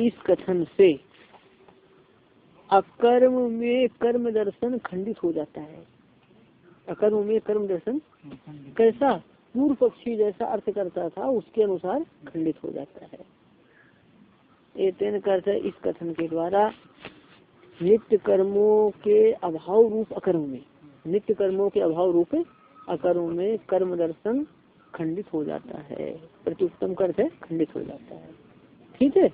इस कथन से अकर्म में कर्म दर्शन खंडित हो जाता है। अकर्म में कर्म दर्शन कैसा? पूर्व पक्षी जैसा अर्थ करता था, उसके अनुसार खंडित हो जाता है। एतेन करते इस कथन के द्वारा नित्य कर्मों के अभाव रूप अकर्म में। नित्य कर्मों के अभाव रूप अकर्म में कर्म दर्शन खंडित हो जाता है। प्रत्युत्तम कर से खंडित हो जाता है। ठीक है?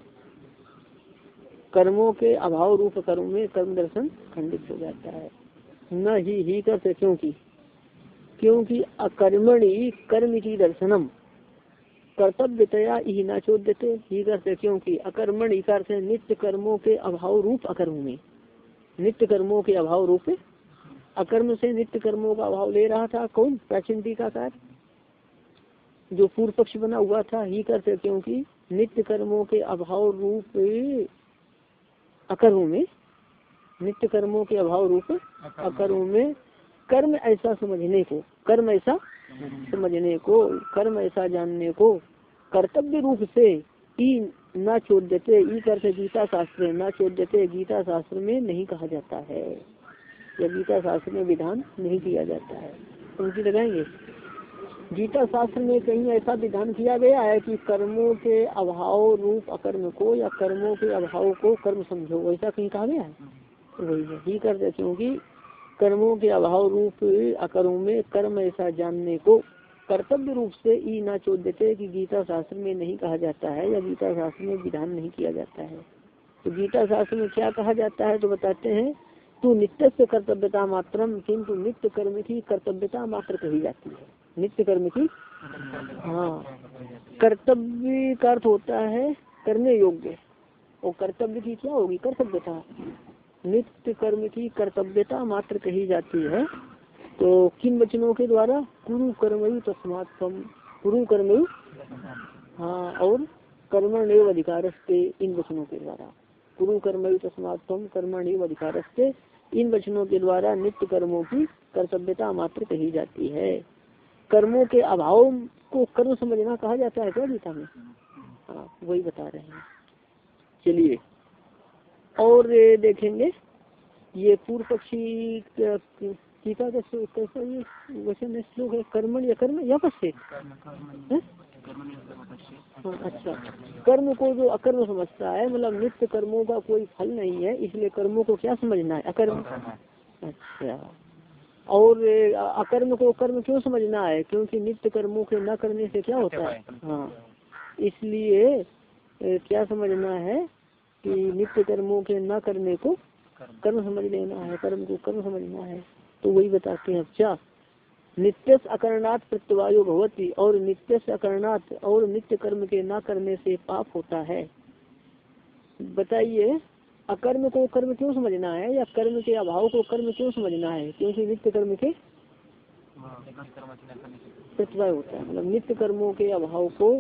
कर्मों के अभाव रूप कर्म में कर्म दर्शन खंडित हो जाता है। न ही ही करते क्योंकि? क्योंकि अकर्मणि कर्म की दर्शनम। कर्तव्यतया ही न देते ही करते क्योंकि? अकर्मण करते नित्य कर्मों के अभाव रूप अकर्म में। नित्य कर्मों के अभाव रूप अकर्म से नित्य कर्मों का अभाव ले रहा था। कौन? प्राचीन टीकाकार जो पूर्व पक्ष बना हुआ था, ही करते क्योंकि नित्य कर्मों के अभाव रूप, अकर्म में, नित्य कर्मों के अभाव रूप, अकर्म में कर्म ऐसा समझने को, कर्म ऐसा समझने को, कर्म ऐसा जानने को, कर्तव्य रूप से ई न देते, ई करते गीता शास्त्र न छोड़ देते, गीता शास्त्र में नहीं कहा जाता है। या गीता शास्त्र में विधान नहीं किया जाता है। उनकी लगाएँगे। गीता शास्त्र में कहीं ऐसा विधान किया गया है कि कर्मों के अभाव रूप अकर्म को या कर्मों के अभाव को कर्म समझो। वैसा कहीं कहा गया है? वही है। ही करते क्योंकि कर्मों के अभाव रूप अकर्म में कर्म ऐसा जानने को कर्तव्य रूप से ई ना देते कि गीता शास्त्र में नहीं कहा जाता है या गीता शास्त्र में विधान नहीं किया जाता है। तो गीता शास्त्र में क्या कहा जाता है तो बताते हैं तू नित्य से कर्तव्यता मात्रम, किंतु नित्य कर्म की कर्तव्यता मात्र कही जाती है। नित्य कर्म की? हाँ। कर्तव्य का अर्थ होता है करने योग्य। और कर्तव्य की क्या होगी? कर्तव्यता। नित्य कर्म की कर्तव्यता मात्र कही जाती है। तो किन वचनों के द्वारा? कुरु कर्मयु तस्मात कुरु कर्मयु? हाँ और कर्मण एवं अधिकार इन वचनों के द्वारा। कुरु कर्मयु तस्मात कर्मण अधिकार इन वचनों के द्वारा नित्य कर्मों की कर्तव्यता मात्र कही जाती है। कर्मों के अभाव को कर्म समझना कहा जाता है क्या गीता में? हाँ वही बता रहे हैं। चलिए, और देखेंगे। ये पूर्व पक्षी टीका का कैसा ये वचन श्लोक है कर्मण या कर्म या पश्चे हाँ, अच्छा। कर्म को जो अकर्म समझता है मतलब नित्य कर्मों का कोई फल नहीं है इसलिए कर्मों को क्या समझना है? अकर्म। अच्छा। और अकर्म को कर्म क्यों समझना है? क्योंकि नित्य कर्मों के न करने से क्या होता है? हाँ। इसलिए क्या समझना है कि नित्य कर्मों के न करने को कर्म समझ लेना है कर्म को कर्म समझना है। तो वही बताते हैं क्या नित्य अकरणात् प्रत्यवायो भवती और नित्य अकरणात् और नित्य कर्म के न करने से पाप होता है। बताइए अकर्म को कर्म क्यों समझना है या कर्म के अभाव को कर्म क्यों समझना है? क्योंकि नित्य कर्म के प्रतिभा होता है। मतलब नित्य कर्मों के अभाव को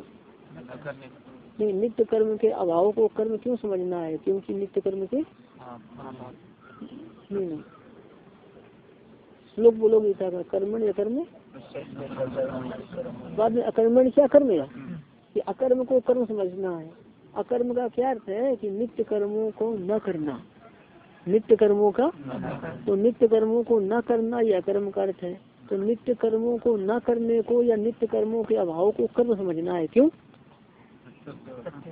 नहीं नित्य कर्म के अभाव को कर्म क्यों समझना है? क्योंकि नित्य कर्म के नहीं नहीं। श्लोक बोलो गीता का कर्मण कर्म बाद में अकर्मण क्या कर्म है। कि अकर्म को कर्म समझना है। अकर्म का क्या अर्थ है कि नित्य कर्मों को न करना। नित्य कर्मों का? तो नित्य कर्मों को न करना यह कर्म का अर्थ है। तो नित्य कर्मों को न करने को या नित्य कर्मों के अभाव को कर्म समझना है क्यों?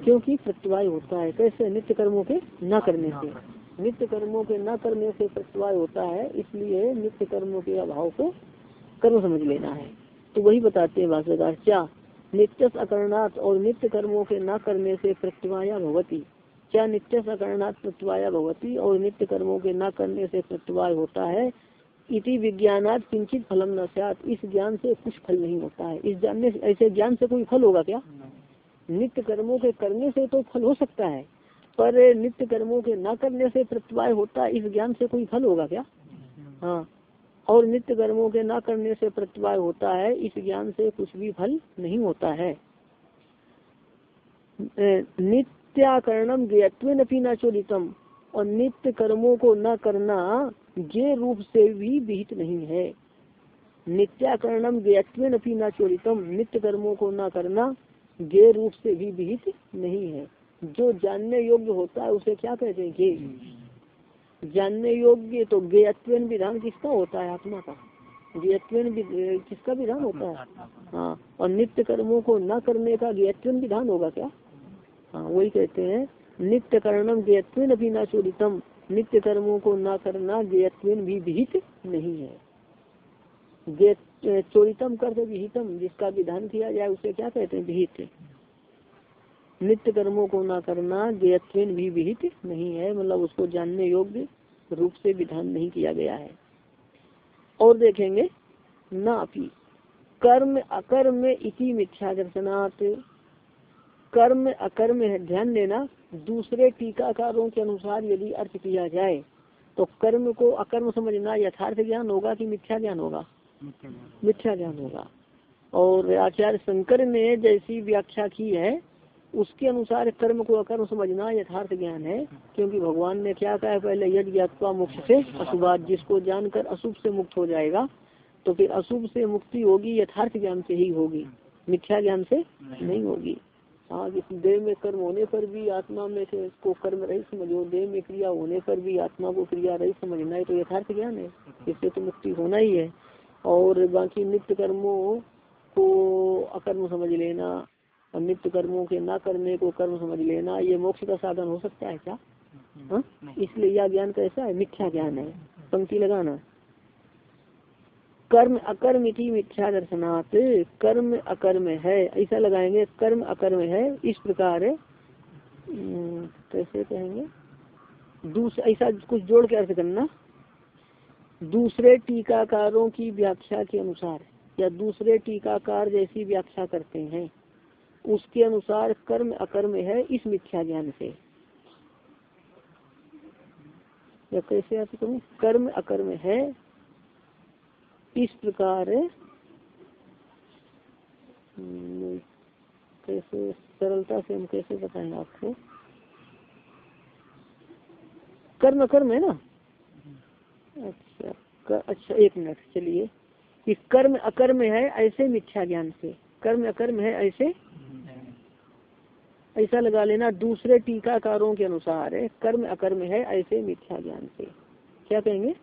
क्योंकि प्रत्यवाय होता है। कैसे? नित्य कर्मों के न करने से। नित्य कर्मों के न करने से प्रत्यवाय होता है इसलिए नित्य कर्मों के अभाव को कर्म समझ लेना है। तो वही बताते हैं भाष्यकार क्या नित्य अकरणात् और नित्य कर्मों के न करने से प्रत्यवाया भवती? क्या नित्य अकरणात् प्रत्यवाया भवती और नित्य कर्मों के न करने से प्रत्यवाय होता है? इति विज्ञानात किंचित फलम न सात इस ज्ञान से कुछ फल नहीं होता है। इस जानने ऐसे ज्ञान से कोई फल होगा क्या? नित्य कर्मों के करने से तो फल हो सकता है। पर नित्य कर्मों के न करने से प्रत्यवाय होता इस ज्ञान से कोई फल होगा क्या? हाँ। और नित्य कर्मों के न करने से प्रत्यवाय होता है, इस ज्ञान से कुछ भी फल नहीं होता है। नित्याकरणम ज्ञत्व न चोरितम और नित्य कर्मों को न करना जे रूप से भी विहित नहीं है। नित्याकरणम ज्ञत्व अपनी न चोरितम नित्य कर्मों को न करना गे रूप से भी विहित नहीं है। जो जानने योग्य होता है उसे क्या कहते हैं जानने योग्य तो गेयत्वेन विधान किसका होता है आत्मा का? गेयत्वेन किसका विधान होता है? हाँ और नित्य कर्मों को न करने का गेयत्वेन विधान होगा क्या? हाँ वही कहते हैं नित्य कर्णम गेयत्वेन अभी न चोरितम नित्य कर्मों को न करना गेयत्वेन भी विहित नहीं है। चोरितम कर विहितम, जिसका विधान किया जाए उसे क्या कहते हैं? विहित। नित्य कर्मों को ना करना गेयत्वेन भी विहित नहीं है मतलब उसको जानने योग्य रूप से विधान नहीं किया गया है। और देखेंगे ना अपी कर्म अकर्म इति मिथ्या दर्शनात् कर्म अकर्म है, ध्यान देना, दूसरे टीकाकारों के अनुसार यदि अर्थ किया जाए तो कर्म को अकर्म समझना यथार्थ ज्ञान होगा कि मिथ्या ज्ञान होगा? मिथ्या ज्ञान होगा। और आचार्य शंकर ने जैसी व्याख्या की है उसके अनुसार कर्म को अकर्म समझना यथार्थ ज्ञान है क्योंकि भगवान ने क्या कहा पहले यद ज्ञातवा मुक्त से अशुभात जिसको जानकर अशुभ से मुक्त हो जाएगा तो फिर अशुभ से मुक्ति होगी यथार्थ ज्ञान से ही होगी। मिथ्या ज्ञान से नहीं नहीं होगी। हाँ देह में कर्म होने पर भी आत्मा में से को कर्म रही समझो। देह में क्रिया होने पर भी आत्मा को क्रिया रही समझना है तो यथार्थ ज्ञान है। इससे तो मुक्ति होना ही है। और बाकी नित्य कर्मों को अकर्म समझ लेना और नित्य कर्मों के न करने को कर्म समझ लेना ये मोक्ष का साधन हो सकता है क्या? हाँ? इसलिए यह ज्ञान कैसा है मिथ्या ज्ञान है। पंक्ति लगाना। कर्म अकर्म की मिथ्या दर्शनात् कर्म अकर्म है। ऐसा लगाएँगे कर्म अकर्म है इस प्रकार। कैसे कहेंगे? दूसरा ऐसा कुछ जोड़ के अर्थ करना। दूसरे टीकाकारों की व्याख्या के अनुसार या दूसरे टीकाकार जैसी व्याख्या करते हैं। उसके अनुसार कर्म अकर्म है इस मिथ्या ज्ञान से। या कैसे आप कहूँ कर्म अकर्म है इस प्रकार हम्म, कैसे सरलता से हम कैसे बताएँ आपको? कर्म कर्म है ना? अच्छा कर, अच्छा एक मिनट चलिए। कि कर्म अकर्म है ऐसे मिथ्या ज्ञान से। कर्म अकर्म है, ऐसे? ऐसा लगा लेना दूसरे टीकाकारों के अनुसार है, कर्म अकर्म है, ऐसे मिथ्या ज्ञान से। क्या कहेंगे?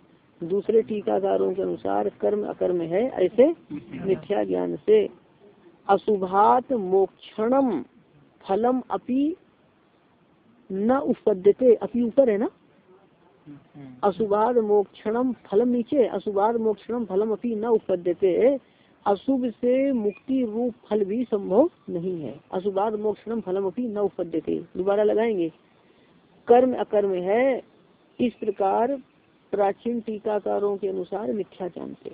दूसरे टीकाकारों के अनुसार कर्म अकर्म है, ऐसे मिथ्या ज्ञान से। अशुभात मोक्षणम फलम अपि न उपद्यते। अपि ऊपर है ना? अशुभाद मोक्षणम फलम नीचे। अशुभाद मोक्षणम फलम अपनी न उपद्यते। अशुभ से मुक्ति रूप फल भी संभव नहीं है। अशुभाद मोक्षणम फलम अपनी न उपद्यते। दोबारा लगाएँगे। कर्म अकर्म है। इस प्रकार प्राचीन टीकाकारों के अनुसार मिथ्या जानते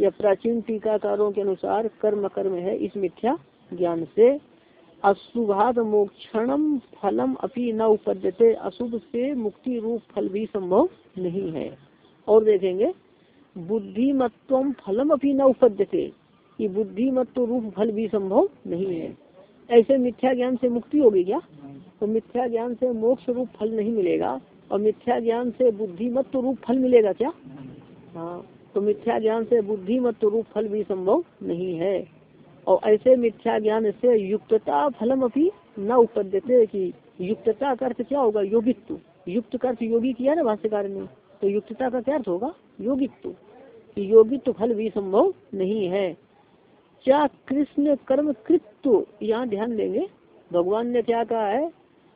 या प्राचीन टीकाकारों के अनुसार कर्म कर्म है, इस मिथ्या ज्ञान से। अशुभात मोक्षणम फलम अपनी न उपद्यते। अशुभ से मुक्ति रूप फल भी संभव नहीं है। और देखेंगे बुद्धिमत्व फलम अपनी न उपद्यते। कि बुद्धिमत्व रूप फल भी संभव नहीं है। ऐसे मिथ्या ज्ञान से मुक्ति होगी क्या? तो मिथ्या ज्ञान से मोक्ष रूप फल नहीं मिलेगा और मिथ्या ज्ञान से बुद्धिमत्व रूप फल मिलेगा क्या? हाँ तो मिथ्या ज्ञान से बुद्धिमत्व रूप फल भी संभव नहीं है। और ऐसे मिथ्या ज्ञान से युक्तता फलम अभी न उपद्यते कि युक्तता का अर्थ क्या होगा? योगित्व। युक्त का अर्थ योगी किया ना भाष्यकार ने? तो युक्तता का क्या अर्थ होगा? योगित्व। योगित्व फल भी संभव नहीं है। क्या कृष्ण कर्म कृत्व यहाँ ध्यान देंगे? भगवान ने क्या कहा है?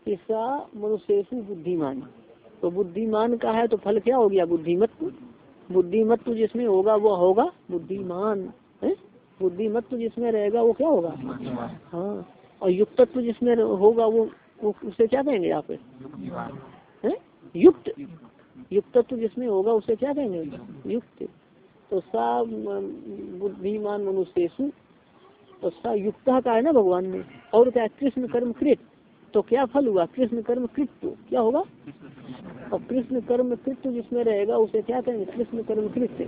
ईसा मनुष्य बुद्धिमान। तो बुद्धिमान का है तो फल क्या हो गया? बुद्धिमत्व। बुद्धिमत्व जिसमें होगा वो होगा बुद्धिमान है? बुद्धिमत्व जिसमें रहेगा वो क्या होगा? हाँ और युक्तत्व जिसमें होगा वो, वो उसे क्या कहेंगे आप? युक्त। युक्तत्व जिसमें होगा उसे क्या कहेंगे? युक्त। तो सा बुद्धिमान मनुष्य तो सा युक्त का है ना भगवान ने और क्या कृष्ण कर्म कृत। तो क्या फल हुआ? कृष्ण कर्म कृत्व क्या होगा? और कृष्ण कर्म कृत्व जिसमें रहेगा, उसे क्या कहेंगे? कृष्ण कर्म कृत्य।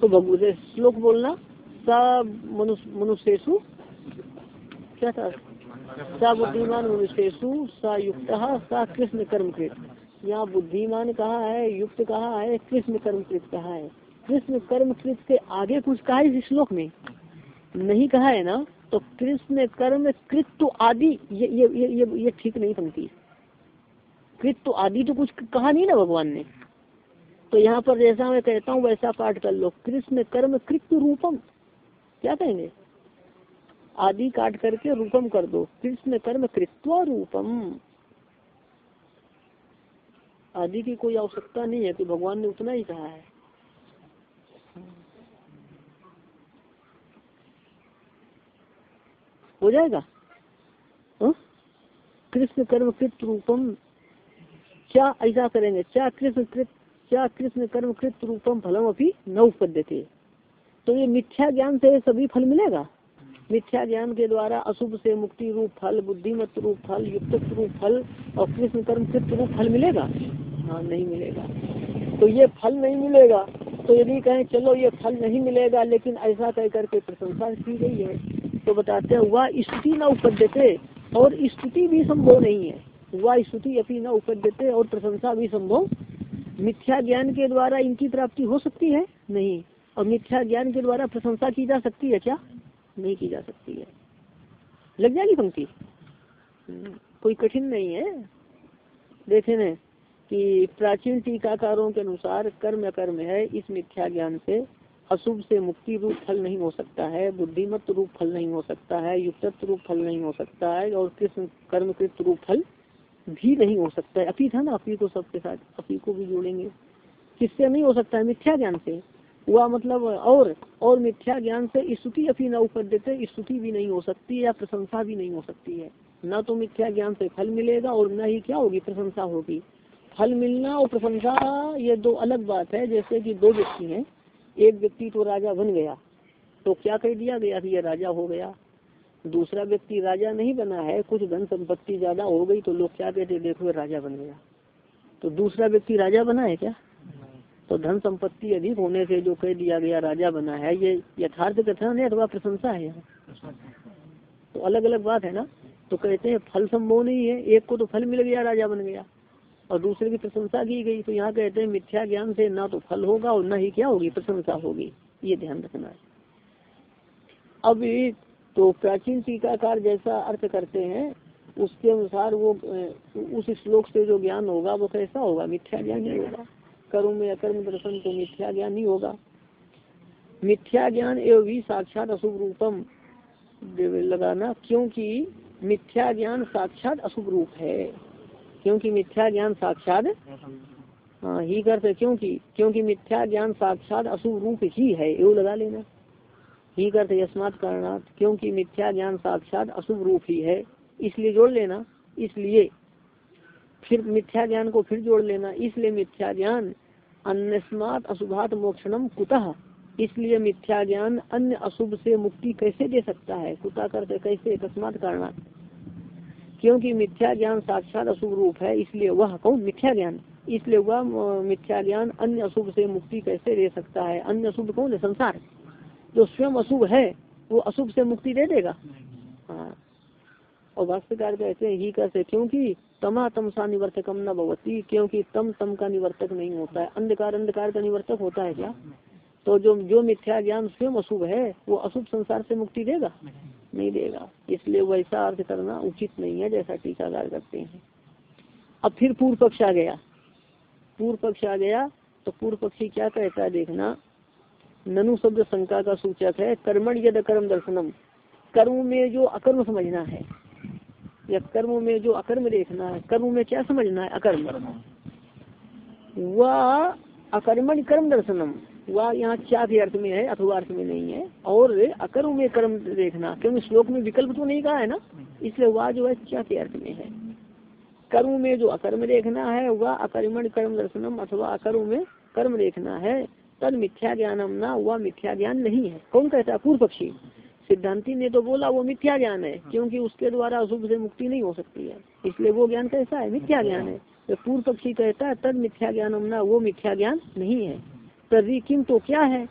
तो भगवत श्लोक बोलना, सा मनुष्यु क्या था? सा बुद्धिमान मनुष्यु सा युक्त, सा कृष्ण कर्म कृत यहाँ बुद्धिमान कहा है? युक्त कहा है? कृष्ण कर्म कृत कहा है? कृष्ण कर्म कृत के आगे कुछ कहा इस श्लोक में? नहीं कहा है ना? तो कृष्ण कर्म कृत तो आदि ये ये ये ये, ये ठीक नहीं पंक्ति। कृत आदि तो कुछ कहा नहीं ना भगवान ने? तो यहाँ पर जैसा मैं कहता हूँ वैसा पाठ कर लो। कृष्ण कर्म कृत रूपम। क्या कहेंगे? आदि काट करके रूपम कर दो। कृष्ण कर्म कृत्वा रूपम। आदि की कोई आवश्यकता नहीं है कि भगवान ने उतना ही कहा है। हो जाएगा? हाँ? कृष्ण कर्म कृत रूपम, क्या ऐसा करेंगे? क्या कृष्ण कृत क्या कृष्ण कर्म कृत रूपम फलम अभी न उपद्यते? तो ये मिथ्या ज्ञान से सभी फल मिलेगा? मिथ्या ज्ञान के द्वारा अशुभ से मुक्ति रूप फल बुद्धिमत रूप फल, युक्त रूप फल और कृष्ण कर्म कृत रूप फल मिलेगा? हाँ नहीं मिलेगा। तो ये फल नहीं मिलेगा तो यदि कहें, चलो ये फल नहीं मिलेगा, लेकिन ऐसा कह करके प्रशंसा की गई है। तो बताते हैं वह स्तुति न उपद्यते और स्तुति भी संभव नहीं है। वह स्तुति अपनी न उपद्यते और प्रशंसा भी संभव मिथ्या ज्ञान के द्वारा इनकी प्राप्ति हो सकती है? नहीं। और मिथ्या ज्ञान के द्वारा प्रशंसा की जा सकती है क्या? नहीं की जा सकती है। लग जाएगी पंक्ति? हम्म, कोई कठिन नहीं है। देखे न कि प्राचीन टीकाकारों के अनुसार कर्म अकर्म है इस मिथ्या ज्ञान से अशुभ से मुक्ति रूप फल नहीं हो सकता है बुद्धिमत रूप फल नहीं हो सकता है युक्त रूप फल नहीं हो सकता है, और कृष्ण कर्मकृत रूप फल भी नहीं हो सकता है। अपी था ना अपी को सबके साथ अपी को भी जोड़ेंगे। किससे नहीं हो सकता है? मिथ्या ज्ञान से। वह मतलब और और मिथ्या ज्ञान से स्तुति अपनी न ऊपर देते, स्तुति भी नहीं हो सकती या प्रशंसा भी नहीं हो सकती है। न तो मिथ्या ज्ञान से फल मिलेगा और न ही क्या होगी? प्रशंसा होगी। फल मिलना और प्रशंसा, ये दो अलग बात है, जैसे कि दो व्यक्ति हैं। एक व्यक्ति तो राजा बन गया। तो क्या कह दिया गया कि ये राजा हो गया? दूसरा व्यक्ति राजा नहीं बना है, कुछ धन संपत्ति ज़्यादा हो गई तो लोग क्या कहते देखो राजा बन गया। तो दूसरा व्यक्ति राजा बना है क्या? तो धन संपत्ति अधिक होने से जो कह दिया गया राजा बना है, ये यथार्थ कथन है अथवा प्रशंसा है? यहाँ तो अलग अलग बात है ना? तो कहते हैं फल संभव नहीं है, एक को तो फल मिल गया, राजा बन गया। और दूसरे की प्रशंसा की गई तो यहाँ कहते हैं, मिथ्या ज्ञान से ना तो फल होगा और न ही क्या होगी? प्रशंसा होगी। ये ध्यान रखना है। अब तो प्राचीन टीकाकार जैसा अर्थ करते हैं, उसके अनुसार वो उस श्लोक से जो ज्ञान होगा, वो कैसा होगा? मिथ्या ज्ञान ही होगा। कर्म में अकर्म दर्शन तो मिथ्या ज्ञान ही होगा। मिथ्या ज्ञान एवं भी साक्षात अशुभ रूपम लगाना, क्योंकि मिथ्या ज्ञान साक्षात अशुभ रूप है। क्योंकि मिथ्या ज्ञान साक्षात हाँ ही करते क्योंकि क्योंकि मिथ्या ज्ञान साक्षात अशुभ रूप ही है, एवं लगा लेना। ही करते यशमात कारणात, क्योंकि मिथ्या ज्ञान साक्षात अशुभ रूप ही है, इसलिए जोड़ लेना, इसलिए। फिर मिथ्या ज्ञान को फिर जोड़ लेना, इसलिए मिथ्या ज्ञान अन्यस्मात अशुभात मोक्षणम कुतः? इसलिए मिथ्या ज्ञान अन्य अशुभ से मुक्ति कैसे दे सकता है? कुता करते कैसे? अकस्मात कारणात। क्योंकि मिथ्या ज्ञान साक्षात अशुभ रूप है, इसलिए वह कौन? मिथ्या ज्ञान। इसलिए वह मिथ्या ज्ञान अन्य अशुभ से मुक्ति कैसे दे सकता है? अन्य अशुभ कौन है? संसार। जो स्वयं अशुभ है, वो अशुभ से मुक्ति दे देगा। हाँ। और भाष्यकार कहते हैं, ही कैसे क्योंकि तमा तमसा निवर्तकम न भवती, क्योंकि तम तम का निवर्तक नहीं होता है। अंधकार अंधकार का निवर्तक होता है क्या? तो जो जो मिथ्या ज्ञान स्वयं अशुभ है, वो अशुभ संसार से मुक्ति देगा? नहीं देगा। इसलिए वैसा अर्थ करना उचित नहीं है जैसा टीकाकार करते हैं। अब फिर पूर्व पक्ष आ गया। पूर्व पक्ष आ गया तो पूर्व पक्षी क्या कहता है देखना? ननु शब्द शंका का सूचक है कर्मण यद कर्म दर्शनम। कर्म में जो अकर्म समझना है या कर्म में जो अकर्म देखना है कर्म में क्या समझना है? अकर्म। वह अकर्मण कर्म दर्शनम। वह यहाँ क्या के अर्थ में है, अथवा अर्थ में नहीं है। और अकर्म में कर्म देखना, क्योंकि श्लोक में विकल्प तो नहीं कहा है ना, इसलिए वह जो है क्या के अर्थ में है। कर्म में जो अकर्म देखना है वह अकर्मण कर्म दर्शनम, अथवा अकर्म में कर्म देखना है। तद मिथ्या ज्ञानम ना वह मिथ्या ज्ञान नहीं है। कौन कहता है? पूर्व पक्षी। सिद्धांति ने तो बोला, वो मिथ्या ज्ञान है, क्योंकि उसके द्वारा अशुभ से मुक्ति नहीं हो सकती है। इसलिए वो ज्ञान कैसा है? मिथ्या ज्ञान है। तो पूर्व पक्षी कहता है, तद मिथ्या ज्ञान ना, वो मिथ्या ज्ञान नहीं है। तभी किम तो क्या है?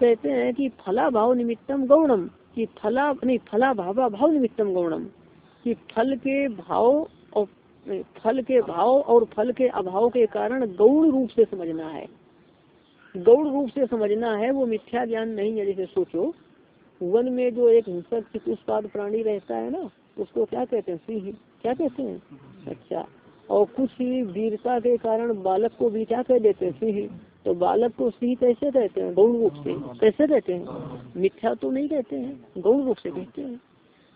कहते हैं कि फला भाव निमित्तम गौणम, कि फला, नहीं फला भावा भाव निमित्तम गौणम, कि फल के भाव और फल के भाव और फल के अभाव के कारण गौण रूप से समझना है। गौड़ रूप से समझना है, वो मिथ्या ज्ञान नहीं है, जैसे सोचो। वन में जो एक हिंसक चतुष्पाद प्राणी रहता है ना, उसको क्या कहते हैं? सिंह। क्या कहते हैं? अच्छा। और कुछ वीरता के कारण बालक को भी क्या कह देते हैं? सिंह। तो बालक को सिंह कैसे कहते हैं? गौण रूप से। कैसे कहते हैं? मिथ्या तो नहीं कहते हैं, गौण रूप से कहते हैं।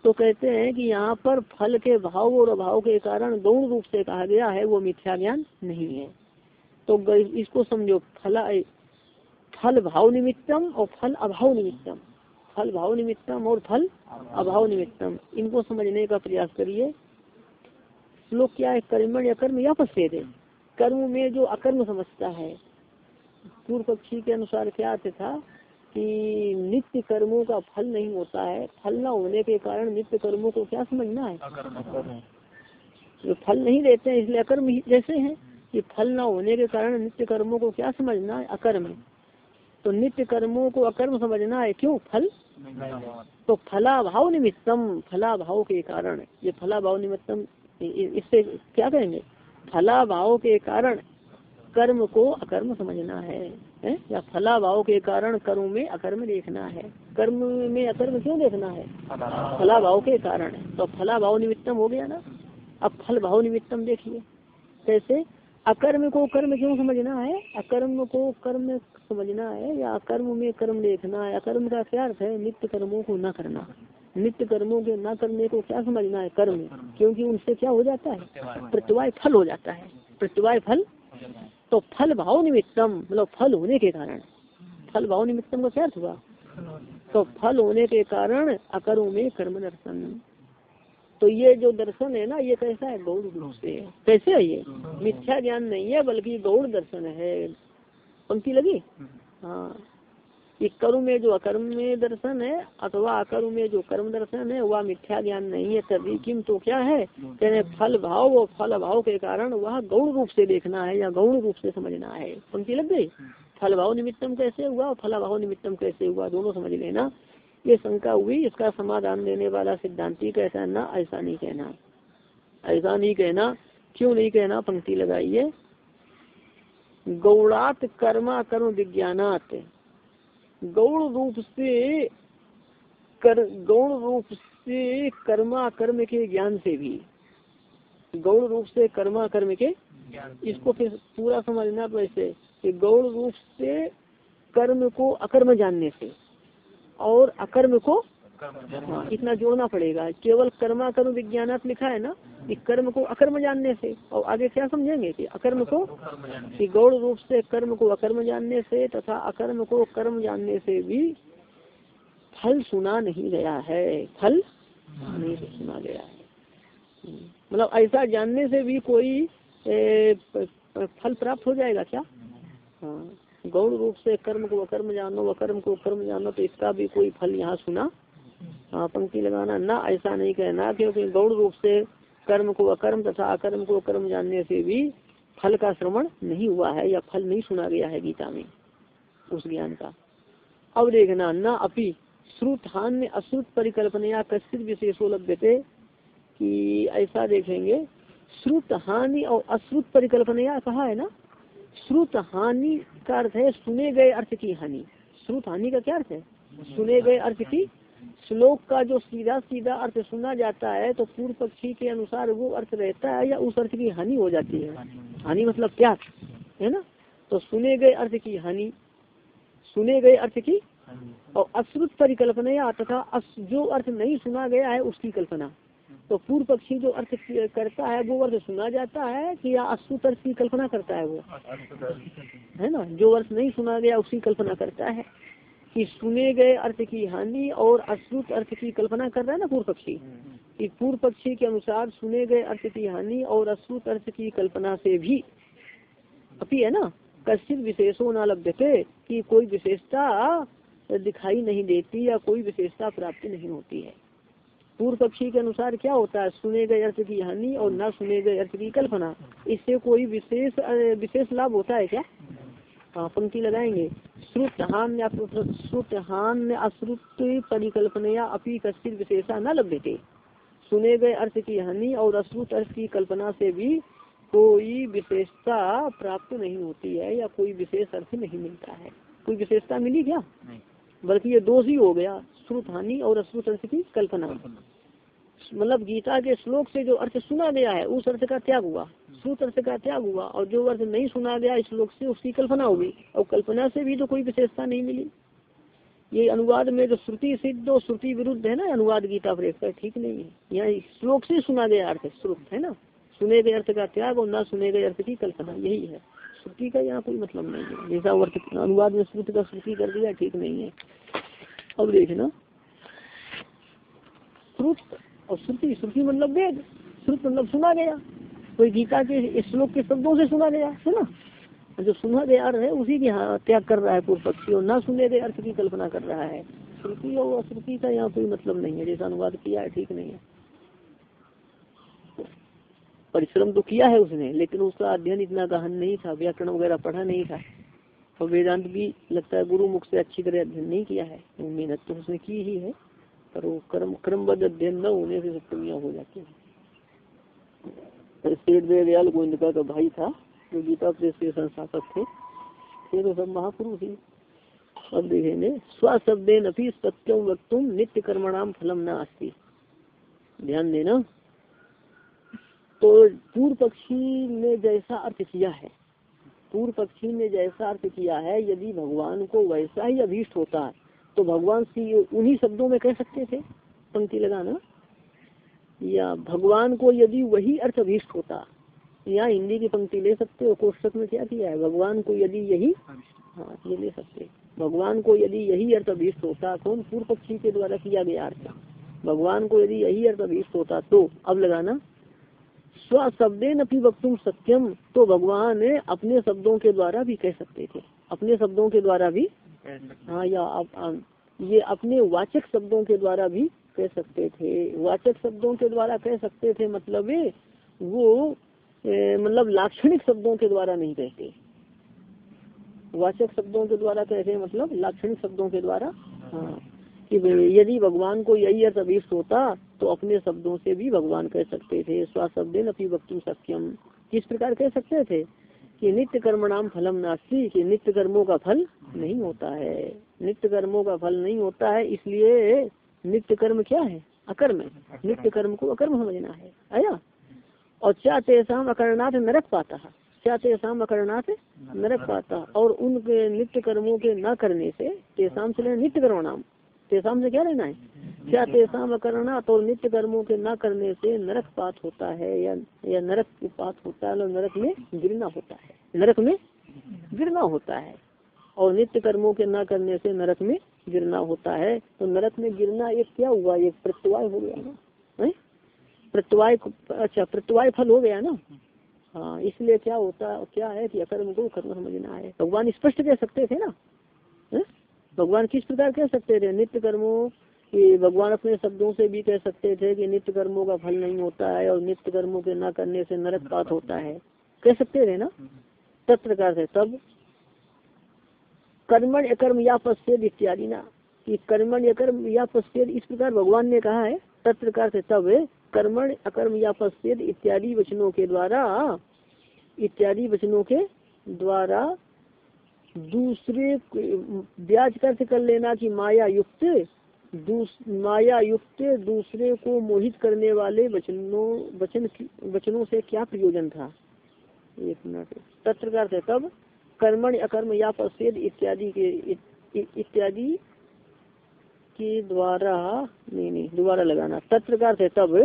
तो कहते हैं कि यहाँ पर फल के भाव और अभाव के कारण गौण रूप से कहा गया है, वो मिथ्या ज्ञान नहीं है। तो इसको समझो, फला, फल भाव निमित्तम और फल अभाव निमित्तम। फल भाव निमित्तम और फल अभाव निमित्तम। इनको समझने का प्रयास करिए। श्लोक क्या है? कर्मण या कर्म या पश्चेद कर्म में जो अकर्म समझता है पूर्व पक्षी के अनुसार क्या अर्थ था कि नित्य कर्मों का फल नहीं होता है। फल न होने के कारण नित्य कर्मों को क्या समझना है? जो फल नहीं देते हैं इसलिए अकर्म ही जैसे हैं कि फल न होने के कारण नित्य कर्मों को क्या समझना है? अकर्म तो नित्य कर्मों को अकर्म समझना है क्यों? फल? तो फलाभाव निमित्तम फलाभाव के कारण। ये फलाभाव निमित्तम इससे क्या कहेंगे? फलाभाव के कारण कर्म को अकर्म समझना है, है? या फलाभाव के कारण कर्म में अकर्म देखना है। कर्म में अकर्म क्यों देखना है? फलाभाव के कारण। तो फलाभाव निमित्तम हो गया ना? अब फल भाव निमित्तम देखिए। कैसे? अकर्म को कर्म क्यों समझना है? अकर्म को कर्म समझना है या अकर्म में कर्म देखना है? अकर्म का क्या अर्थ है? नित्य कर्मों को न करना। नित्य कर्मों के न करने को क्या समझना है? कर्म। क्योंकि उनसे क्या हो जाता है? प्रत्यवाय फल हो जाता है। प्रत्यवाय फल तो फल भाव निमित्तम मतलब फल होने के कारण। फल भाव निमित्तम का क्या अर्थ हुआ? तो फल होने के कारण अकरों में कर्म दर्शन। तो ये जो दर्शन है ना, ये कैसा है? गौड़ रूप से। कैसे है ये? मिथ्या ज्ञान नहीं है, बल्कि गौड़ दर्शन है। पंक्ति लगी? हाँ। कि कर्म में जो अकर्म में दर्शन है अथवा अकर्म में जो कर्म दर्शन है, वह मिथ्या ज्ञान नहीं है, तभी किम तो क्या है? कहने फल भाव और फल भाव के कारण वह गौण रूप से देखना है या गौण रूप से समझना है। पंक्ति लग गई? फल भाव निमित्तम कैसे हुआ? और फल भाव निमित्तम कैसे हुआ? दोनों समझ लेना ये शंका हुई, इसका समाधान देने वाला सिद्धांति कैसा ना, ऐसा नहीं कहना। ऐसा नहीं कहना। क्यों नहीं कहना? पंक्ति लगाइए। गौड़ात कर्मा कर्म विज्ञानात। गौण रूप से कर गौण रूप से कर्मा कर्म के ज्ञान से भी। गौण रूप से कर्मा कर्म के इसको फिर पूरा समझना तो ऐसे कि गौण रूप से कर्म को अकर्म जानने से और अकर्म को हाँ इतना जोड़ना पड़ेगा। केवल कर्मा कर्म विज्ञान लिखा है ना? कि कर्म को अकर्म जानने से और आगे क्या समझेंगे कि अकर्म को? कि गौड़ रूप से कर्म को अकर्म जानने से तथा अकर्म को कर्म जानने से भी फल सुना नहीं गया है। फल नहीं सुना गया है। मतलब ऐसा जानने से भी कोई ए, फल प्राप्त हो जाएगा क्या? हाँ। गौड़ रूप से कर्म को अकर्म जानो अकर्म को कर्म जानो तो इसका भी कोई फल यहाँ सुना हाँ पंक्ति लगाना ना ऐसा नहीं कहना क्योंकि गौड़ रूप से कर्म को अकर्म तथा अकर्म को कर्म जानने से भी फल का श्रवण नहीं हुआ है या फल नहीं सुना गया है गीता में, उस ज्ञान का। अब देखना, न अपी श्रुत हान में अश्रुत परिकल्पना कश्चित विशेषो लभ्यते कि ऐसा देखेंगे श्रुत हानि और अश्रुत परिकल्पना कहा है ना? श्रुत हानि का अर्थ है सुने गए अर्थ की हानि। श्रुत हानि का क्या अर्थ है? सुने गए अर्थ की श्लोक का जो सीधा सीधा अर्थ सुना जाता है तो पूर्व पक्षी के अनुसार वो अर्थ रहता है या उस अर्थ की हानि हो जाती है? हानि मतलब क्या? है ना? तो सुने गए अर्थ की हानि सुने गए अर्थ की और अश्रुत परिकल्पना तथा जो अर्थ नहीं सुना गया है उसकी कल्पना। तो पूर्व पक्षी जो अर्थ करता है वो अर्थ सुना जाता है कि या अश्रुत अर्थ की कल्पना करता है वो? है ना? जो अर्थ नहीं सुना गया उसकी कल्पना करता है। कि सुने गए अर्थ की हानि और अश्रुत अर्थ की कल्पना कर रहा है ना पूर्व पक्षी? कि पूर्व पक्षी के अनुसार सुने गए अर्थ की हानि और अश्रुत अर्थ की कल्पना से भी अभी है ना? कश्चित विशेषो न लभ्यते कि कोई विशेषता दिखाई नहीं देती या कोई विशेषता प्राप्ति नहीं होती है। पूर्व पक्षी के अनुसार क्या होता है? सुने गए अर्थ की हानि और न सुने गए अर्थ की कल्पना। इससे कोई विशेष विशेष लाभ होता है क्या? हाँ पंक्ति लगाएँगे श्रुत हान श्रुत हान अश्रुत परिकल्पना अपनी कश्चित विशेषा न लभ्यते। सुने गए अर्थ की हानि और अश्रुत अर्थ की कल्पना से भी कोई विशेषता प्राप्त नहीं होती है या कोई विशेष अर्थ नहीं मिलता है। कोई विशेषता मिली क्या? बल्कि ये दोष ही हो गया। श्रुत हानि और अश्रुत अर्थ की कल्पना। मतलब गीता के श्लोक से जो अर्थ सुना गया है, उस अर्थ का त्याग हुआ। श्रुत अर्थ का त्याग हुआ, और जो अर्थ नहीं सुना गया श्लोक से, उसकी कल्पना होगी और कल्पना से भी तो कोई विशेषता नहीं मिली। ये अनुवाद में जो श्रुति सिद्ध और श्रुति विरुद्ध है ना, अनुवाद गीता प्रेस ठीक नहीं है। यहाँ श्लोक से सुना गया अर्थ, श्रुत, है ना? सुने गए अर्थ का त्याग और न सुने गए अर्थ की कल्पना, यही है। श्रुति का यहाँ कोई मतलब नहीं है। जैसा वर्त अनुवाद में श्रुति का श्रुति कर दिया, ठीक नहीं है। अब देखना। श्रुत और श्रुति श्रुति मतलब वेद। श्रुत मतलब सुना गया। कोई गीता के श्लोक के शब्दों से सुना गया, है ना? जो सुना गया अर्थ है, उसी की यहाँ त्याग कर रहा है पूर्व पक्षी और न सुने गए अर्थ की कल्पना कर रहा है। श्रुति और अश्रुति का यहाँ कोई मतलब नहीं है। जैसा अनुवाद किया है, ठीक नहीं है। परिश्रम तो किया है उसने, लेकिन उसका अध्ययन इतना गहन नहीं था, व्याकरण वगैरह पढ़ा नहीं था। और वेदांत भी लगता है गुरु मुख से अच्छी तरह अध्ययन नहीं किया है। मेहनत तो उसने की ही है। वो कर्म, क्रमबद्ध अध्ययन न होने से सब कमियाँ हो जाती है। शेर दयाल गोविंदका का भाई था, जो गीता प्रेस के संस्थापक थे थे तो सब महापुरुष ही। अब देखेंगे स्वशब्द नफी सत्यम वक्तुम नित्य कर्मणाम फलम न अस्ति ध्यान देना तो पूर्व पक्षी ने जैसा अर्थ किया है, पूर्व पक्षी ने जैसा अर्थ किया है, यदि भगवान को वैसा ही अभीष्ट होता तो भगवान से उन्हीं शब्दों में कह सकते थे, पंक्ति लगाना। या भगवान को यदि वही अर्थ अभीष्ट होता, या हिंदी की पंक्ति ले सकते हो कोष्टक में क्या किया है? भगवान को यदि यही हाँ ये ले सकते। भगवान को यदि यही अर्थ अभीष्ट होता, कौन? पूर्व पक्षी के द्वारा किया गया अर्थ। भगवान को यदि यही अर्थ अभीष्ट होता तो अब लगाना। स्व शब्दे न वक्तुम सत्यम तो भगवान अपने शब्दों के द्वारा भी कह सकते थे। अपने शब्दों के द्वारा भी हाँ या आप ये अपने वाचक शब्दों के द्वारा भी कह सकते थे। वाचक शब्दों के द्वारा कह सकते थे मतलब वो मतलब लाक्षणिक शब्दों के द्वारा नहीं कहते। वाचक शब्दों के द्वारा कहते मतलब लाक्षणिक शब्दों के द्वारा। हाँ कि यदि भगवान को यही अर्थ होता तो अपने शब्दों से भी भगवान कह सकते थे। स्वशब्द वक्तुम सत्यम किस प्रकार कह सकते थे? कि नित्य कर्म नाम फलम नास्ती कि नित्य कर्मों का फल नहीं होता है। नित्य कर्मों का फल नहीं होता है इसलिए नित्य कर्म क्या है? अकर्म नित्य कर्म को अकर्म समझना है। आया? और क्या तेसाम अकरणाथ नरक पाता? है क्या तेसाम अकरणाथ नरक पाता। और उनके नित्य कर्मों के न करने से तेसाम से नित्य कर्म नाम। तेसाम से क्या लेना है? क्या तेसाम करना तो नित्य कर्मों के न करने से नरक पात होता है या या नरक पात होता है नरक में गिरना होता है। नरक में गिरना होता है। और नित्य कर्मों के न करने से नरक में गिरना होता है। तो नरक में गिरना एक क्या हुआ? एक प्रत्यवाय हो गया ना? प्रत्यवाय अच्छा प्रत्यवाय फल हो गया ना? हाँ इसलिए क्या होता क्या है कि अकर्म को कर्म समझना है। भगवान स्पष्ट कह सकते थे ना? भगवान किस प्रकार कह सकते थे? नित्य कर्मों कि भगवान अपने शब्दों से भी कह सकते थे कि नित्य कर्मों का फल नहीं होता है और नित्य कर्मों के न करने से नरक पात होता है। कह सकते थे ना? तत्प्रकार से। तब कर्मण अकर्म या पश्चेद इत्यादि ना। कि कर्मण अकर्म या पश्चेद, इस प्रकार भगवान ने कहा है तत्प्रकार से तब कर्मण अकर्म या पश्चेद इत्यादि वचनों के द्वारा, इत्यादि वचनों के द्वारा दूसरे ब्याज कर्थ कर लेना कि माया युक्त माया युक्त दूसरे को मोहित करने वाले वचनों, वचन वचनों से क्या प्रयोजन था? एक मिनट। तत्प्रकार से तब कर्मण, अकर्म या पश्चेद इत्यादि के इत्यादि के द्वारा, नहीं नहीं, दोबारा लगाना। तत्प्रकार से तब,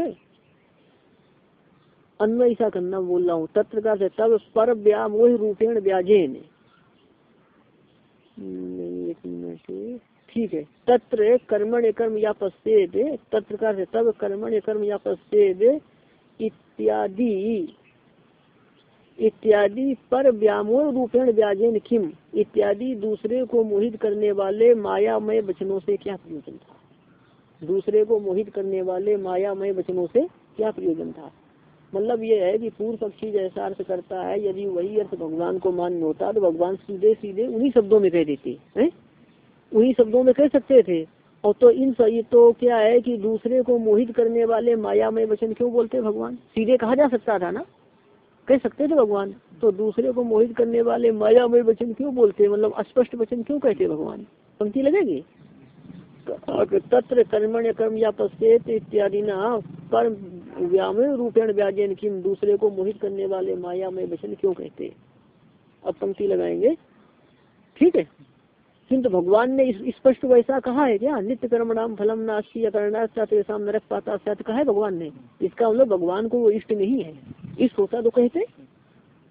अन्वय ऐसा करना बोल रहा हूँ। तत्प्रकार से तब, पर व्याम वही रूपेण व्याजेन। नहीं, एक मिनट। ठीक है। तत्र कर्मण कर्म या पश्चेद तत्प्रकार से तब कर्मण कर्म या पश्चेद इत्यादि। इत्यादि पर व्यामो रूपेण व्याजेन किम? इत्यादि दूसरे को मोहित करने वाले मायामय वचनों से क्या प्रयोजन था? दूसरे को मोहित करने वाले मायामय वचनों से क्या प्रयोजन था? मतलब ये है कि पूर्व पक्षी जैसा अर्थ करता है, यदि वही अर्थ भगवान को मान्य होता तो भगवान सीधे सीधे उन्हीं शब्दों में कह देते, हैं? उन्हीं शब्दों में कह सकते थे। और तो इन सही तो क्या है कि दूसरे को मोहित करने वाले मायामय वचन क्यों बोलते भगवान? सीधे कहा जा सकता था ना? कह सकते थे भगवान। तो दूसरे को मोहित करने वाले मायामय वचन क्यों बोलते मतलब अस्पष्ट वचन क्यों कहते भगवान? पंक्ति लगेगी? तत्र कर्मण्य कर्म या पश्चेत इत्यादि ना। कर्म व्याम रूपेण व्याजन किम, दूसरे को मोहित करने वाले माया में वचन क्यों कहते अब पंक्ति लगाएँगे। ठीक है? किंतु भगवान ने स्पष्ट वैसा कहा है क्या? नित्य कर्म नाम फलम नास्ती अकरणाम नरक पाता सत्य कहा है भगवान ने? इसका मतलब भगवान को वो इष्ट नहीं है। इष्ट होता तो कहते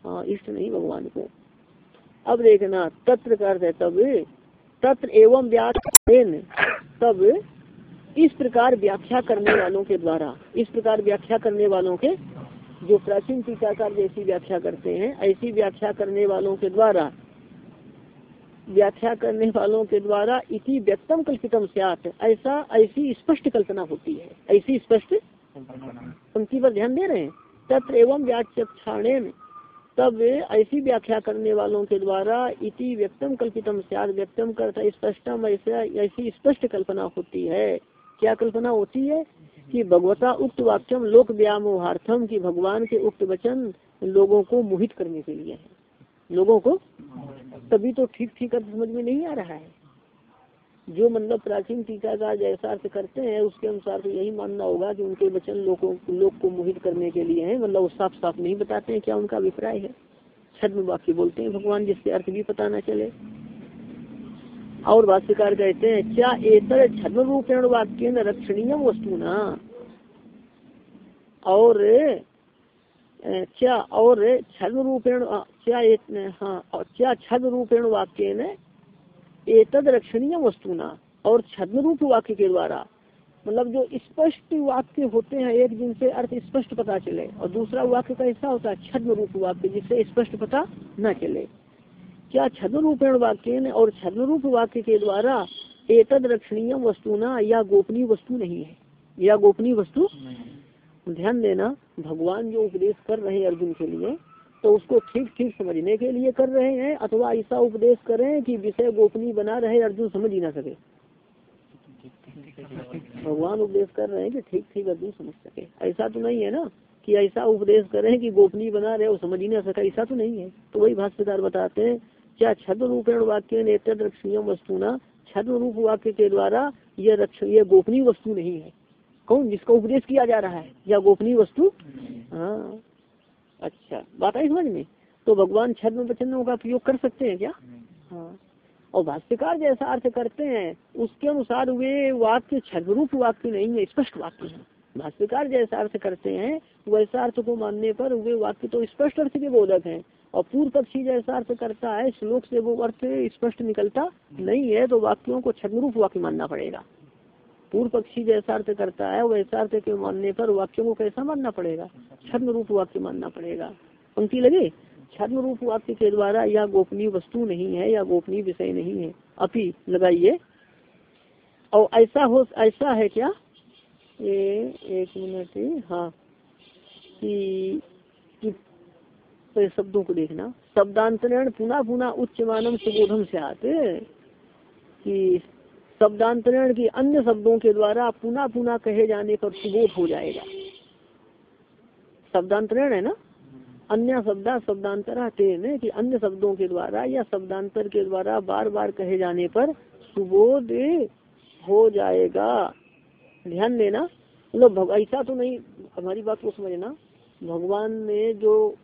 हाँ। इष्ट नहीं भगवान को। अब देखना, तत्र कर तब, तत्र एवं व्याख्यान तब इस प्रकार व्याख्या करने वालों के द्वारा, इस प्रकार व्याख्या करने वालों के, जो प्राचीन टीकाकार जैसी व्याख्या करते हैं, ऐसी व्याख्या करने वालों के द्वारा, व्याख्या करने वालों के द्वारा इति व्यक्तम कल्पितम सियात, ऐसा, ऐसी स्पष्ट कल्पना होती है। ऐसी स्पष्ट पंक्ति पर ध्यान दे रहे हैं। तत्र एवं व्याख्याण तब ऐसी व्याख्या करने वालों के द्वारा इति व्यक्तम कल्पितम सियाद व्यक्तम करता स्पष्टम, ऐसा, ऐसी स्पष्ट कल्पना होती है। क्या कल्पना होती है कि भगवता उक्त वाक्यम लोक व्यामोहार्थम की भगवान के उक्त वचन लोगों को मोहित करने के लिए है? लोगों को? तभी तो ठीक ठीक अर्थ समझ में नहीं आ रहा है। जो मतलब प्राचीन टीका का जैसा अर्थ करते हैं, उसके अनुसार तो यही मानना होगा कि उनके वचन लोगों लोग को मोहित करने के लिए है। मतलब वो साफ़ साफ़ नहीं बताते हैं क्या उनका अभिप्राय है। छद्म वाक्य बोलते हैं, भगवान जिससे अर्थ भी पता न चले। और भाष्यकार कहते हैं, क्या एतर छद्म रूपेण वाक्य रक्षणीय वस्तु न और क्या और छद्म रूपेण क्या हाँ क्या छद्म रूपेण वाक्य ने एतद रक्षणीय वस्तु न और छद्म रूप वाक्य के द्वारा मतलब जो स्पष्ट वाक्य होते हैं एक दिन से अर्थ स्पष्ट पता चले, और दूसरा वाक्य का ऐसा होता है? छद्म रूप वाक्य जिससे स्पष्ट पता न चले। क्या छद्म रूपेण वाक्य और छद्म रूप वाक्य के द्वारा एतद रक्षणीय वस्तु ना, या गोपनीय वस्तु नहीं है? या गोपनीय वस्तु ध्यान देना, भगवान जो उपदेश कर रहे हैं अर्जुन के लिए तो उसको ठीक ठीक समझने के लिए कर रहे हैं, अथवा ऐसा उपदेश करें कि विषय गोपनीय बना रहे, अर्जुन समझ ही ना सके। भगवान उपदेश कर रहे हैं कि ठीक ठीक अर्जुन समझ सके। ऐसा तो नहीं है ना कि ऐसा उपदेश करें कि गोपनीय बना रहे और समझ ही ना सके, ऐसा तो नहीं है। तो वही भाष्यकार बताते हैं क्या छद रूपेण वाक्य नेत्र रक्षणीय वस्तु ना छद रूप वाक्य के द्वारा यह रक्ष यह गोपनीय वस्तु नहीं है। कौन? जिसका उपदेश किया जा रहा है या गोपनीय वस्तु? हाँ। अच्छा। बात आई समझ में? तो भगवान छद्म वचनों का प्रयोग कर सकते हैं क्या? हाँ। और भाष्यकार जैसा अर्थ करते हैं, उसके अनुसार वे वाक्य छद्रूप वाक्य नहीं है, स्पष्ट वाक्य है। भाष्यकार जैसा अर्थ करते हैं, वैसा अर्थ को मानने पर वे वाक्य तो स्पष्ट अर्थ के बोधक हैं। और पूर्व पक्षी जैसा अर्थ करता है श्लोक से वो अर्थ स्पष्ट निकलता नहीं है तो वाक्यों को छद्मरूप वाक्य मानना पड़ेगा। पूर्व पक्षी जैसा अर्थ करता है वैसा अर्थ के मानने पर वाक्यों को कैसा मानना पड़ेगा? छद्म रूप वाक्य मानना पड़ेगा। पंक्ति लगे? छद्म रूप वाक्य के द्वारा या गोपनीय वस्तु नहीं है या गोपनीय विषय नहीं है। अभी लगाइए। और ऐसा हो ऐसा है क्या? ये एक मिनट हाँ। कि, कि तो शब्दों को देखना। शब्दांतरण पुनः पुनः उच्च मानव सुबोधम से आते कि शब्दांतरण की अन्य शब्दों के द्वारा पुनः पुनः कहे जाने पर सुबोध हो जाएगा। शब्दांतरण है ना? अन्य शब्द शब्दांतर तेन कि अन्य शब्दों के द्वारा या शब्दांतर के द्वारा बार बार कहे जाने पर सुबोध हो जाएगा। ध्यान देना। मतलब ऐसा तो नहीं। हमारी बात को समझना। भगवान ने जो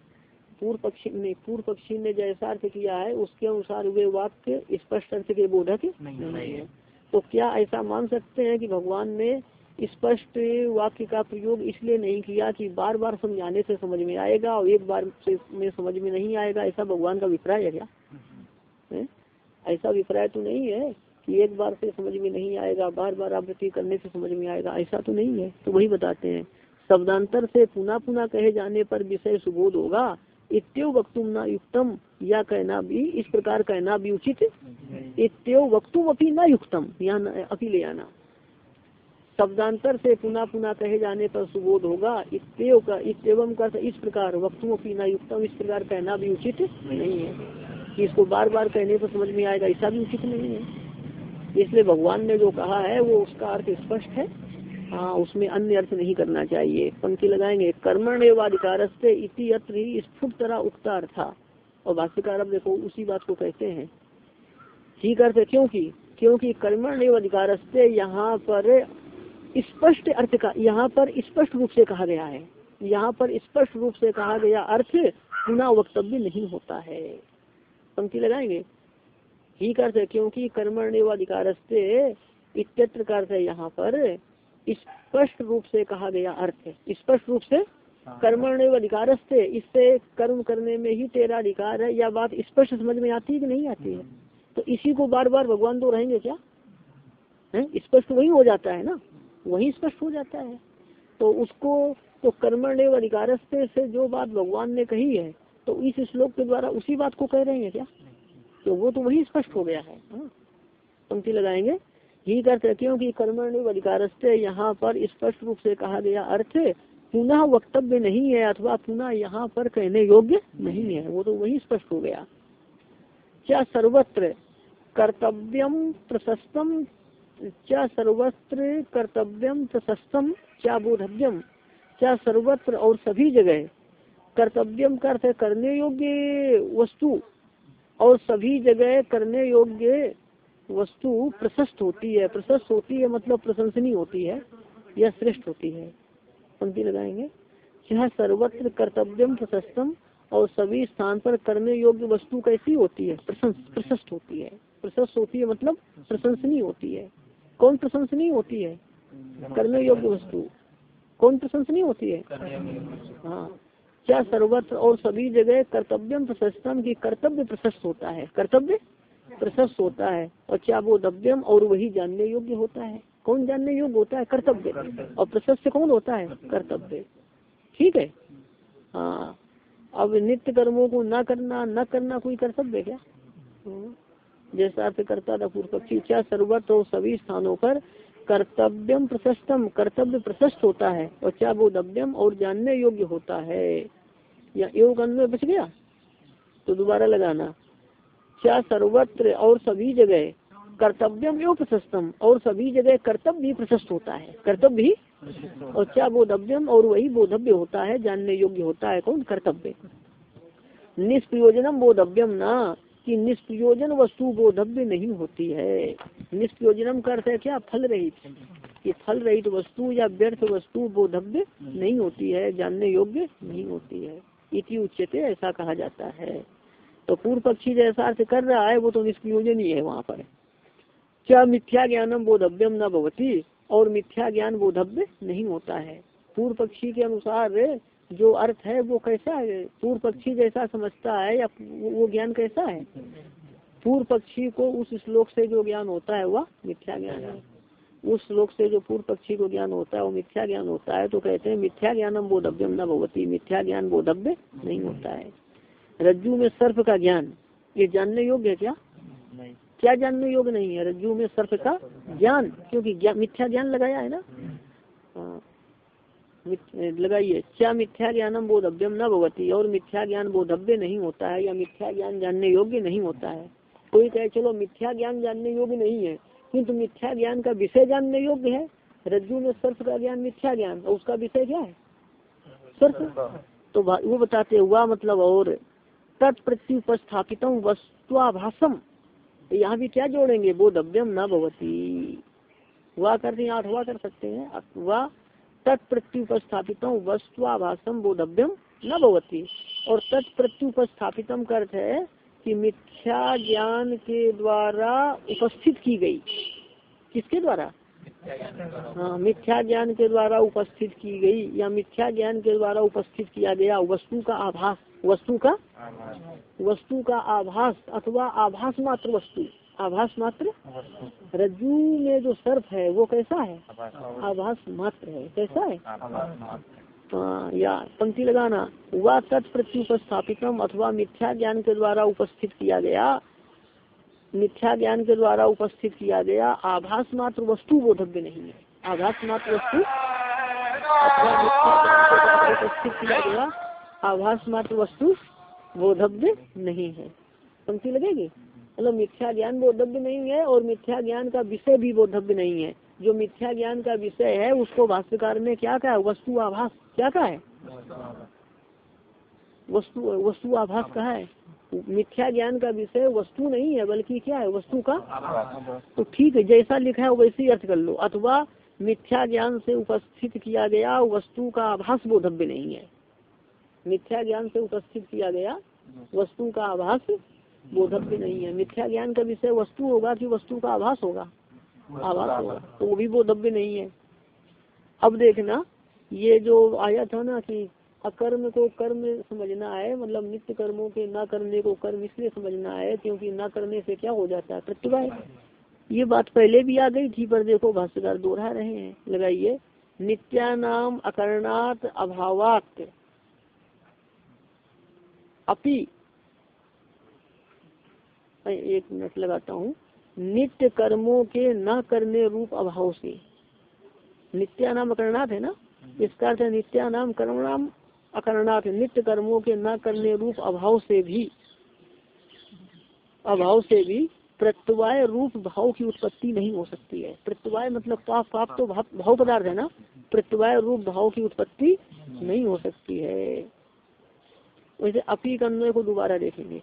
पूर्व पक्षी ने पूर्व पक्षी ने जैसा अर्थ किया है उसके अनुसार वे वाक्य स्पष्ट अर्थ के बोधक नहीं है। तो क्या ऐसा मान सकते हैं कि भगवान ने स्पष्ट वाक्य का प्रयोग इसलिए नहीं किया कि बार बार समझाने से समझ में आएगा और एक बार से में समझ में नहीं आएगा? ऐसा भगवान का अभिप्राय है क्या? है? ऐसा अभिप्राय तो नहीं है कि एक बार से समझ में नहीं आएगा बार बार आवृत्ति करने से समझ में आएगा। ऐसा तो नहीं है। तो वही बताते हैं शब्दांतर से पुनः पुनः कहे जाने पर विषय सुबोध होगा। इत्यो वक्तुम न युक्तम। या कहना भी, इस प्रकार कहना भी उचित। इत्यो वक्तुम अपनी न युक्तम। यहाँ अपी ले आना। शब्दांतर से पुनः पुनः कहे जाने पर सुबोध होगा। इत्यो का इतम का इस प्रकार वक्तुम अपनी न युक्तम। इस प्रकार कहना भी उचित नहीं है। इसको बार बार कहने पर समझ में आएगा, ऐसा भी उचित नहीं है। इसलिए भगवान ने जो कहा है, वो उसका अर्थ स्पष्ट है। हाँ उसमें अन्य अर्थ नहीं करना चाहिए। पंक्ति लगाएँगे कर्मण एवाधिकार से इति अत्र ही स्फुट तरह उगता अर्था और भाष्यकार अब देखो, उसी बात को कहते हैं। ठीक अर्थ है, क्योंकि क्योंकि कर्मण एवं अधिकार से यहाँ पर स्पष्ट अर्थ का, यहाँ पर स्पष्ट रूप से कहा गया है। यहाँ पर स्पष्ट रूप से कहा गया अर्थ पुनः वक्तव्य नहीं होता है। पंक्ति लगाएँगे। ही अर्थ है, क्योंकि कर्मण एवं अधिकार से इत्यत्र का अर्थ है यहाँ पर स्पष्ट रूप से कहा गया अर्थ है। स्पष्ट रूप से कर्मण एवं अधिकार से इससे कर्म करने में ही तेरा अधिकार है। या बात स्पष्ट समझ में आती है कि नहीं आती है? तो इसी को बार बार भगवान तो रहेंगे क्या? है? स्पष्ट वही हो जाता है ना? वही स्पष्ट हो जाता है। तो उसको तो कर्मण एवं अधिकार से जो बात भगवान ने कही है तो इस श्लोक के द्वारा उसी बात को कह रहे हैं क्या? तो वो तो वही स्पष्ट हो गया है। हाँ। पंक्ति लगाएँगे। ही करते क्योंकि कर्मण अधिकार यहाँ पर स्पष्ट रूप से कहा गया अर्थ पुनः वक्तव्य नहीं है अथवा पुनः यहाँ पर कहने योग्य नहीं है। वो तो वही स्पष्ट हो गया। क्या सर्वत्र कर्तव्यम प्रशस्तम, क्या सर्वत्र कर्तव्यम प्रशस्तम, क्या बोधव्यम, क्या सर्वत्र और सभी जगह कर्तव्यम का अर्थ करने योग्य वस्तु और सभी जगह करने योग्य वस्तु प्रशस्त होती है। प्रशस्त होती है मतलब प्रशंसनीय होती है या श्रेष्ठ होती है। पंक्ति लगाएँगे। यह सर्वत्र कर्तव्यम प्रशस्तम और सभी स्थान पर करने योग्य वस्तु कैसी होती है? प्रशस्त होती है। प्रशस्त होती है मतलब प्रशंसनीय होती है। कौन प्रशंसनीय होती है? करने योग्य वस्तु। कौन प्रशंसनीय होती है? हाँ। क्या सर्वत्र और सभी जगह कर्तव्यम प्रशस्तम की कर्तव्य प्रशस्त होता है? कर्तव्य प्रशस्त होता है और क्या वो दव्यम और वही जानने योग्य होता है? कौन जानने योग्य होता है? कर्तव्य। और प्रशस्त कौन होता है? कर्तव्य। ठीक है? हाँ। अब नित्य कर्मों को न करना न करना कोई कर्तव्य क्या? हाँ। जैसा अर्थ करता था पूर्व पक्षी क्या सर्वत्र और सभी स्थानों पर कर्तव्यम प्रशस्तम कर्तव्य प्रशस्त होता है? और क्या वो दव्यम और जानने योग्य होता है? या योग अन्वय बच गया? तो दोबारा लगाना। क्या सर्वत्र और सभी जगह कर्तव्यम एवं प्रशस्तम और सभी जगह कर्तव्य भी प्रशस्त होता है। कर्तव्य भी और क्या बोधव्यम और वही बोधव्य होता है जानने योग्य होता है कौन? कर्तव्य। निष्प्रयोजनम बोधव्यम ना कि निष्प्रयोजन वस्तु बोधव्य नहीं होती है। निष्प्रयोजनम का अर्थ है क्या? फल रहित कि फल रहित वस्तु या व्यर्थ वस्तु बोधव्य नहीं होती है जानने योग्य नहीं होती है। इति उच्चते ऐसा कहा जाता है। तो पूर्व पक्षी जैसा अर्थ कर रहा है, वो तो निष्प्रयोजन ही है वहाँ पर। क्या मिथ्या ज्ञानम बोधव्यम न भवती और मिथ्या ज्ञान बोधव्य नहीं होता है? पूर्व पक्षी के अनुसार जो अर्थ है, वो कैसा है? पूर्व पक्षी जैसा समझता है या वो ज्ञान कैसा है? पूर्व पक्षी को उस श्लोक से जो ज्ञान होता है, वह मिथ्या ज्ञान है। उस श्लोक से जो पूर्व पक्षी को ज्ञान होता है, वो मिथ्या ज्ञान होता है। तो कहते हैं, मिथ्या ज्ञानम बोधव्यम न भगवती मिथ्या ज्ञान बोधव्य नहीं होता है। रज्जु में सर्प का ज्ञान ये जानने योग्य है क्या? नहीं। क्या जानने योग्य नहीं है? रज्जु में सर्प का ज्ञान क्योंकि मिथ्या ज्ञान लगाया है ना? हाँ। लगाइए। क्या मिथ्या ज्ञानम बोधव्यम न भगवती और मिथ्या ज्ञान बोधव्य नहीं होता है या मिथ्या ज्ञान जानने योग्य नहीं होता है? कोई कहे चलो मिथ्या ज्ञान जानने योग्य नहीं है किंतु मिथ्या ज्ञान का विषय जानने योग्य है? रज्जु में सर्फ का ज्ञान मिथ्या ज्ञान और उसका विषय क्या है? सर्फ तो वो बताते हुआ मतलब और तत्प्रत्युपस्थापित वस्तुआभाषम यहाँ भी क्या जोड़ेंगे? बोधव्यम न भवती। वह करते आठवा कर सकते हैं। वह तत्प्रत्युपस्थापित वस्तुआभाषम बोधव्यम न भवती। और तत्प्रत्युपस्थापितम का अर्थ है कि मिथ्या ज्ञान के द्वारा उपस्थित की गई। किसके द्वारा? हाँ मिथ्या ज्ञान के द्वारा उपस्थित की गई या मिथ्या ज्ञान के द्वारा उपस्थित किया गया वस्तु का आभास। वस्तु का? वस्तु का आभास अथवा आभास मात्र वस्तु। आभास मात्र? रज्जु में जो सर्प है वो कैसा है? आभास मात्र। है। कैसा है? हाँ या पंक्ति लगाना। वह तत्प्रत्युपस्थापितम अथवा मिथ्या ज्ञान के द्वारा उपस्थित किया गया। मिथ्या ज्ञान के द्वारा उपस्थित किया गया। आभास मात्र वस्तु बोधव्य नहीं है। आभास मात्र वस्तु उपस्थित किया गया। आभास मात्र वस्तु बोधव्य नहीं है। पंक्ति लगेगी? मतलब मिथ्या ज्ञान बोधव्य नहीं है और मिथ्या ज्ञान का विषय भी बोधव्य नहीं है। जो मिथ्या ज्ञान का विषय है उसको भाष्यकार ने क्या कहा? वस्तु आभास। क्या कहा है? वस्तु वस्तु आभास कहा है। मिथ्या ज्ञान का विषय वस्तु नहीं है बल्कि क्या है? वस्तु का तो ठीक है जैसा लिखा है वैसे ही अर्थ कर लो। अथवा मिथ्या ज्ञान से उपस्थित किया गया वस्तु का आभास बोधव्य नहीं है। मिथ्या ज्ञान से उपस्थित किया गया वस्तु का आभास बोधव्य नहीं है। मिथ्या ज्ञान का विषय वस्तु होगा कि वस्तु का आभास होगा? आभास होगा तो वो भी बोधव्य नहीं है। अब देखना ये जो आया था ना कि अकर्म को कर्म समझना है मतलब नित्य कर्मों के न करने को कर्म इसलिए समझना है क्योंकि न करने से क्या हो जाता है? प्रतिभा ये बात पहले भी आ गई थी पर देखो भाष्यकार दोहरा रहे हैं। लगाइए नित्यानाम अकरणात अभावात। अपि एक मिनट लगाता हूँ। नित्य कर्मों के न करने रूप अभाव से। नित्यानाम अकरणात है ना? इसका अर्थ नित्यानाम कर्मणाम अकरणार्थ नित्य कर्मों के न करने रूप अभाव से भी अभाव से भी प्रत्यवाय रूप भाव की उत्पत्ति नहीं हो सकती है। प्रत्यवाय मतलब पाप। पाप तो भाव, भाव पदार्थ है ना? प्रत्यवाय रूप भाव की उत्पत्ति नहीं हो सकती है। वैसे अपी करने को दोबारा देखेंगे।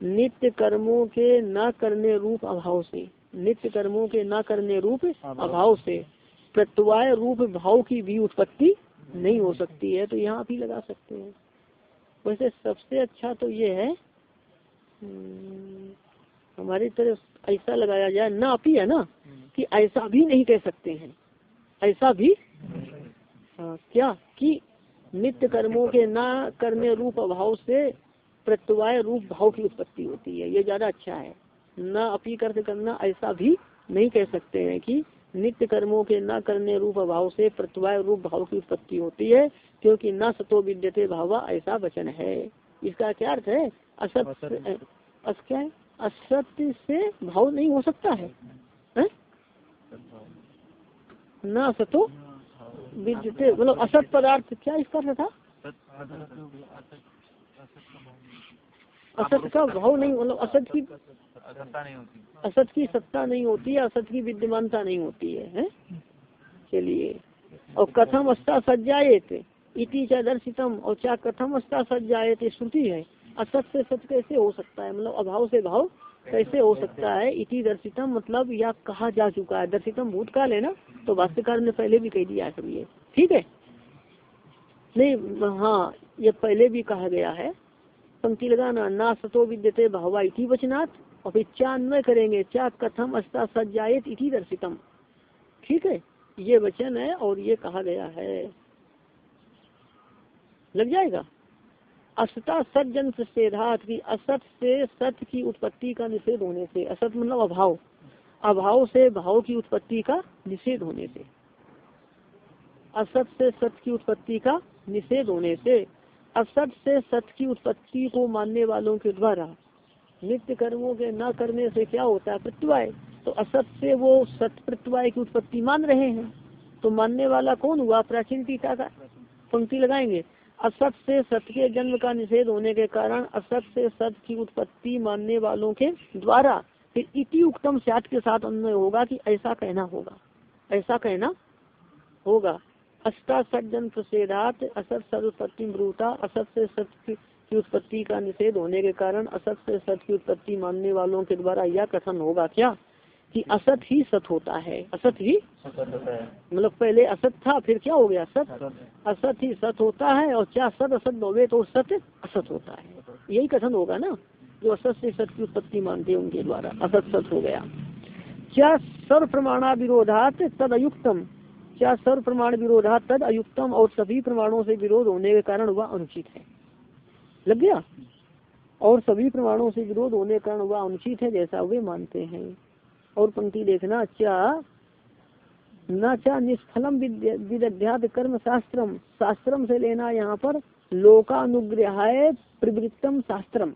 नित्य कर्मों के न करने रूप अभाव से नित्य कर्मों के न करने रूप अभाव से। प्रत्यवाय रूप भाव की भी उत्पत्ति नहीं हो सकती है तो यहाँ भी लगा सकते हैं। वैसे सबसे अच्छा तो ये है हम्म, हमारी तरफ़ ऐसा लगाया जाए ना अपी है ना कि ऐसा भी नहीं कह सकते हैं। ऐसा भी हाँ, क्या? कि नित्य कर्मों के ना करने रूप अभाव से प्रत्यवाय रूप भाव की उत्पत्ति होती है। ये ज़्यादा अच्छा है। न अपी कर्त करना ऐसा भी नहीं कह सकते हैं कि नित्य कर्मों के न करने रूप अभाव से प्रत्यवाय रूप भाव की उत्पत्ति होती है क्योंकि न सतो विद्यते भावा ऐसा वचन है। इसका क्या अर्थ है? असत्य क्या है? असत्य से भाव नहीं हो सकता है, है? न सतो विद्यते मतलब असत पदार्थ क्या इसका अर्थ था? असत का भाव नहीं मतलब असत की असत की सत्ता नहीं होती है असत की विद्यमानता नहीं होती है, है? चलिए। और कथम अस्ता सज्जाएत इति चा और क्या कथम अस्ता सज्जाएत श्रुति है। असत से सत्य कैसे हो सकता है? मतलब अभाव से भाव कैसे हो सकता है, इति दर्शितम मतलब या कहा जा चुका है। दर्शितम भूतकाल है ना? तो वास्तुकार ने पहले भी कह दिया है सब ये। ठीक है? नहीं हाँ ये पहले भी कहा गया है। पंक्ति लगाना, ना सतो विद्यते भावा इति वचनात् और फिर चान्वय करेंगे चा कथम अस्ता सज्जायत इति दर्शितम। ठीक है? ये वचन है और ये कहा गया है। लग जाएगा? असता सज्जन निषेधात की असत से सत की उत्पत्ति का निषेध होने से, असत मतलब अभाव। अभाव से भाव की उत्पत्ति का निषेध होने से। असत से सत की उत्पत्ति का निषेध होने से, असत से सत की उत्पत्ति को मानने वालों के द्वारा नित्य कर्मों के न करने से क्या होता है? प्रत्यवाय तो असत से वो सत प्रत्यवाय की उत्पत्ति मान रहे हैं। तो मानने वाला कौन हुआ? प्राचीन टीका का। पंक्ति लगाएँगे। असत से सत के जन्म का निषेध होने के कारण असत से सत की उत्पत्ति मानने वालों के द्वारा फिर इति उक्तम सात के साथ अन्वय होगा कि ऐसा कहना होगा। ऐसा कहना होगा। अस्ता सज्जन प्रसेदात, असत सद उत्पत्ति ब्रूता, असत से सत की उत्पत्ति का निषेध होने के कारण असत से सत की उत्पत्ति मानने वालों के द्वारा यह कथन होगा क्या? कि असत ही सत होता है। असत ही? मतलब पहले असत था फिर क्या हो गया? सत। असत ही सत होता है और क्या सत? असत बोले तो सत असत होता है। यही कथन होगा ना? जो असत से सत की उत्पत्ति मानते हैं उनके द्वारा। असत सत हो गया। क्या सर्व प्रमाणा विरोधात तद अयुक्तम? क्या सर्व प्रमाण विरोधात तद अयुक्तम और सभी प्रमाणों से विरोध होने के कारण वह अनुचित है? लग गया? और सभी प्रमाणों से विरोध होने के कारण वह अनुचित है जैसा वे मानते हैं। और पंक्ति देखना क्या न चा निष्फलम विद्याध्यात कर्म शास्त्रम शास्त्रम से लेना यहाँ पर लोकानुग्रह प्रवृत्तम शास्त्रम।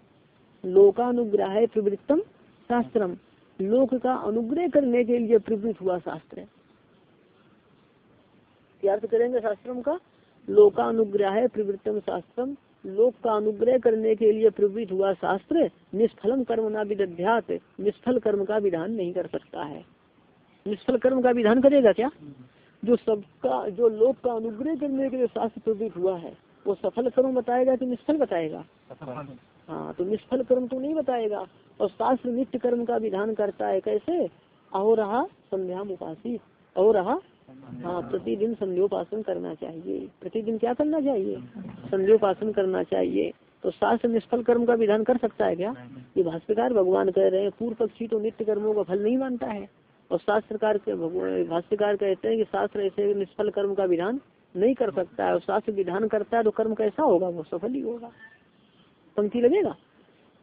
लोकानुग्रह प्रवृत्तम शास्त्रम। लोक का अनुग्रह करने के लिए प्रवृत्त हुआ शास्त्र। क्या अर्थ करेंगे शास्त्रम का? लोकानुग्रह प्रवृत्तम शास्त्रम। लोक का अनुग्रह करने के लिए प्रवृत्त हुआ शास्त्र निष्फलम कर्म ना विद्यात निष्फल कर्म का विधान नहीं कर सकता है। निष्फल कर्म का विधान करेगा क्या? जो सबका, जो लोक का अनुग्रह करने के लिए शास्त्र प्रवृत्त हुआ है, वो सफल कर्म बताएगा कि निष्फल बताएगा? हाँ तो निष्फल कर्म तो नहीं बताएगा। और शास्त्र नित्य कर्म का विधान करता है कैसे? अहो रहा संध्या उपासित और रहा हाँ प्रतिदिन संध्योपासन करना चाहिए। प्रतिदिन क्या करना चाहिए? संध्योपासन करना चाहिए। तो शास्त्र निष्फल कर्म का विधान कर सकता है क्या? ये भाष्यकार भगवान कह रहे हैं, पूर्व पक्षी तो नित्य कर्मों का फल नहीं मानता है। और शास्त्रकार के भाष्यकार कहते हैं कि शास्त्र ऐसे निष्फल कर्म का विधान नहीं कर सकता है। और शास्त्र विधान करता है तो कर्म कैसा होगा? वो सफल ही होगा। पंक्ति लगेगा?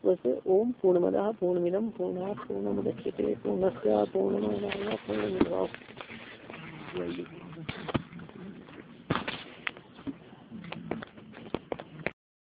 वैसे, ओम पूर्णमद पूर्णमिदम पूर्णा पूर्णमुदच्यते पूर्णस्य पूर्णमादाय raising.